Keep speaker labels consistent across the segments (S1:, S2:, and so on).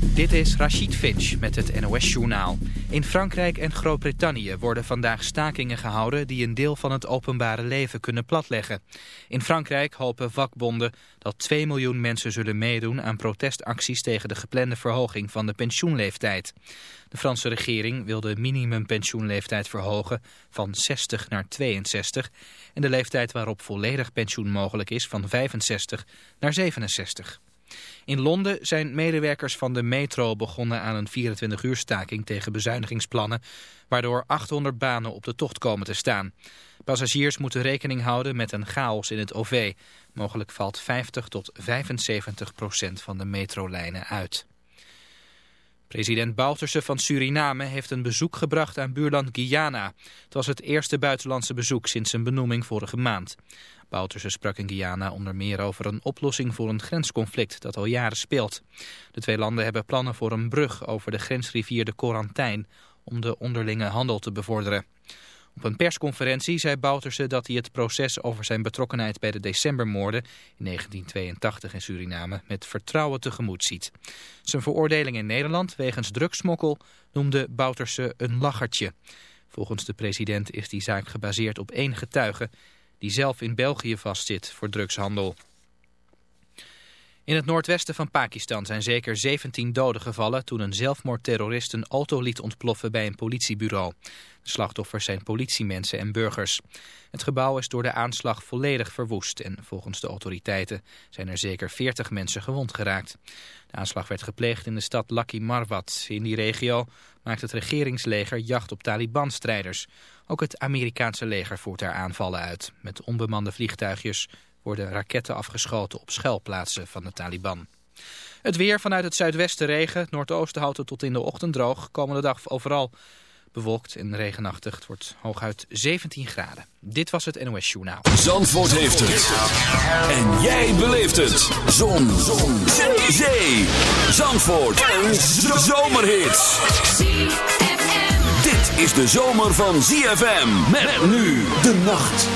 S1: Dit is Rachid Finch met het NOS-journaal. In Frankrijk en Groot-Brittannië worden vandaag stakingen gehouden... die een deel van het openbare leven kunnen platleggen. In Frankrijk hopen vakbonden dat 2 miljoen mensen zullen meedoen... aan protestacties tegen de geplande verhoging van de pensioenleeftijd. De Franse regering wil de minimumpensioenleeftijd verhogen van 60 naar 62... en de leeftijd waarop volledig pensioen mogelijk is van 65 naar 67. In Londen zijn medewerkers van de metro begonnen aan een 24-uur staking tegen bezuinigingsplannen, waardoor 800 banen op de tocht komen te staan. Passagiers moeten rekening houden met een chaos in het OV. Mogelijk valt 50 tot 75 procent van de metrolijnen uit. President Bouterse van Suriname heeft een bezoek gebracht aan buurland Guyana. Het was het eerste buitenlandse bezoek sinds zijn benoeming vorige maand. Bouterse sprak in Guyana onder meer over een oplossing voor een grensconflict dat al jaren speelt. De twee landen hebben plannen voor een brug over de grensrivier de Corantijn om de onderlinge handel te bevorderen. Op een persconferentie zei Bouterse dat hij het proces over zijn betrokkenheid bij de decembermoorden in 1982 in Suriname met vertrouwen tegemoet ziet. Zijn veroordeling in Nederland wegens drugsmokkel noemde Bouterse een lachertje. Volgens de president is die zaak gebaseerd op één getuige die zelf in België vastzit voor drugshandel. In het noordwesten van Pakistan zijn zeker 17 doden gevallen toen een zelfmoordterrorist een auto liet ontploffen bij een politiebureau. De slachtoffers zijn politiemensen en burgers. Het gebouw is door de aanslag volledig verwoest en volgens de autoriteiten zijn er zeker 40 mensen gewond geraakt. De aanslag werd gepleegd in de stad Lucky Marwat. In die regio maakt het regeringsleger jacht op Taliban-strijders. Ook het Amerikaanse leger voert daar aanvallen uit. Met onbemande vliegtuigjes worden raketten afgeschoten op schuilplaatsen van de Taliban. Het weer vanuit het zuidwesten regen. Noordoosten houdt het tot in de ochtend droog. Komende dag overal bewolkt en regenachtig. Het wordt hooguit 17 graden. Dit was het NOS Journaal.
S2: Zandvoort heeft het. En jij beleeft het. Zon. Zon. Zee. Zandvoort. Een zomerhit. Dit is de zomer van ZFM. Met nu de nacht.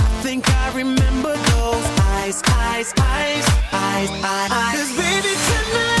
S3: Think I remember those eyes, eyes, eyes, eyes, eyes. eyes. 'Cause baby tonight,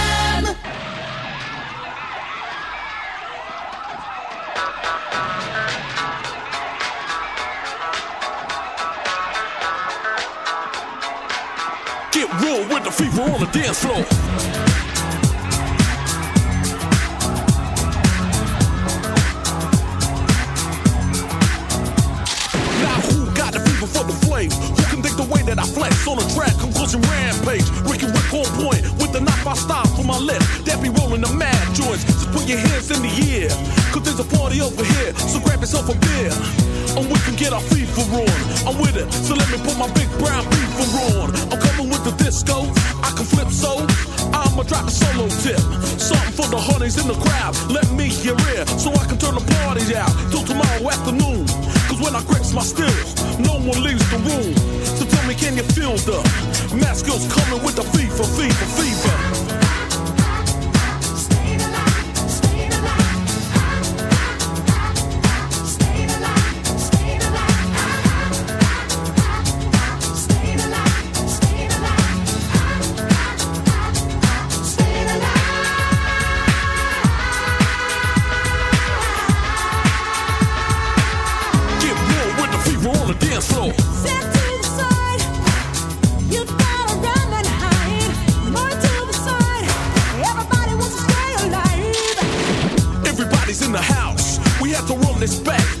S4: Everybody's in the house. We have to run this back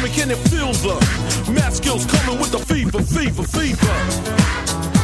S5: stomach and it fills the? Math skills coming with the fever, fever, fever.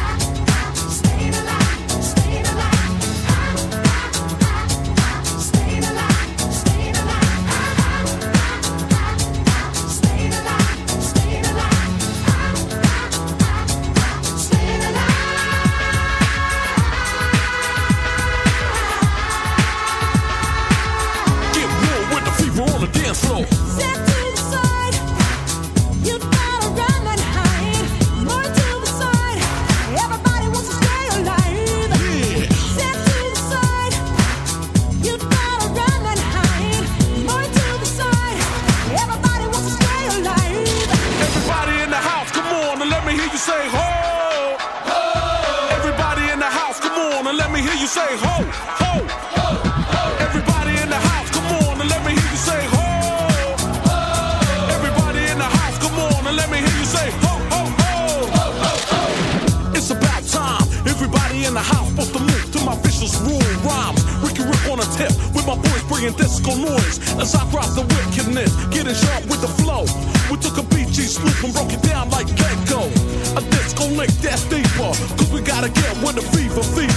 S5: gotta get with the
S6: FIFA fever.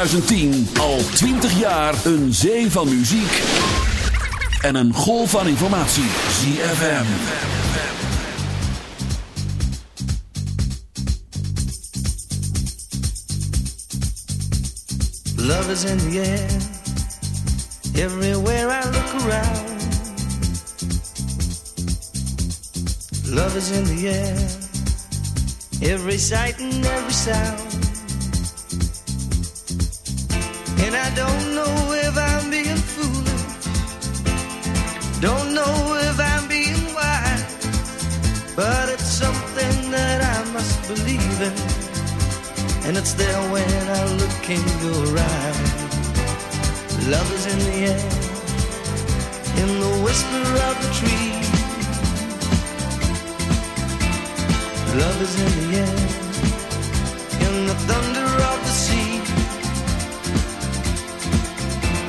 S7: 2010 al 20 jaar een zee van muziek en een golf van informatie. ZFM.
S8: Love is in the air. Everywhere I look around. Love is in the air. Every sight and every sound. Don't know if I'm being foolish. Don't know if I'm being wise. But it's something that I must believe in. And it's there when I look in your eyes. Love is in the air, in the whisper of the tree. Love is in the air, in the thunder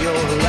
S8: Your eyes.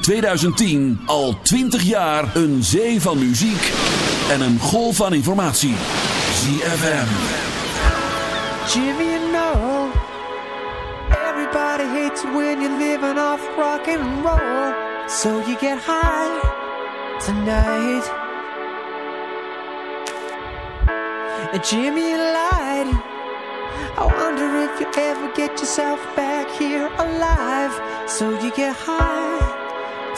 S7: 2010 al 20 jaar een zee van muziek en een golf van informatie. ZFM.
S9: Jimmy, you know, everybody hates when you're living off rock and roll. So you get high tonight. And Jimmy lied. I wonder if you ever get yourself back here alive. So you get high.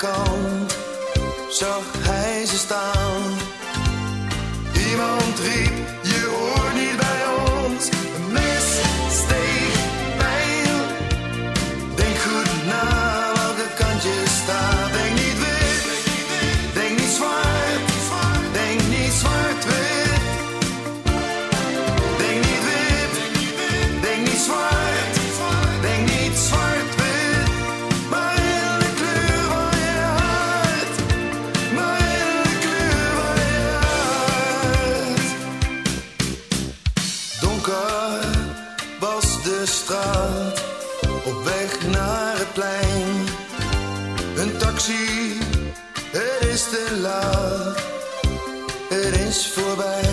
S7: kant zag hij ze staan. Iemand riep. zie, is te laat, het is voorbij.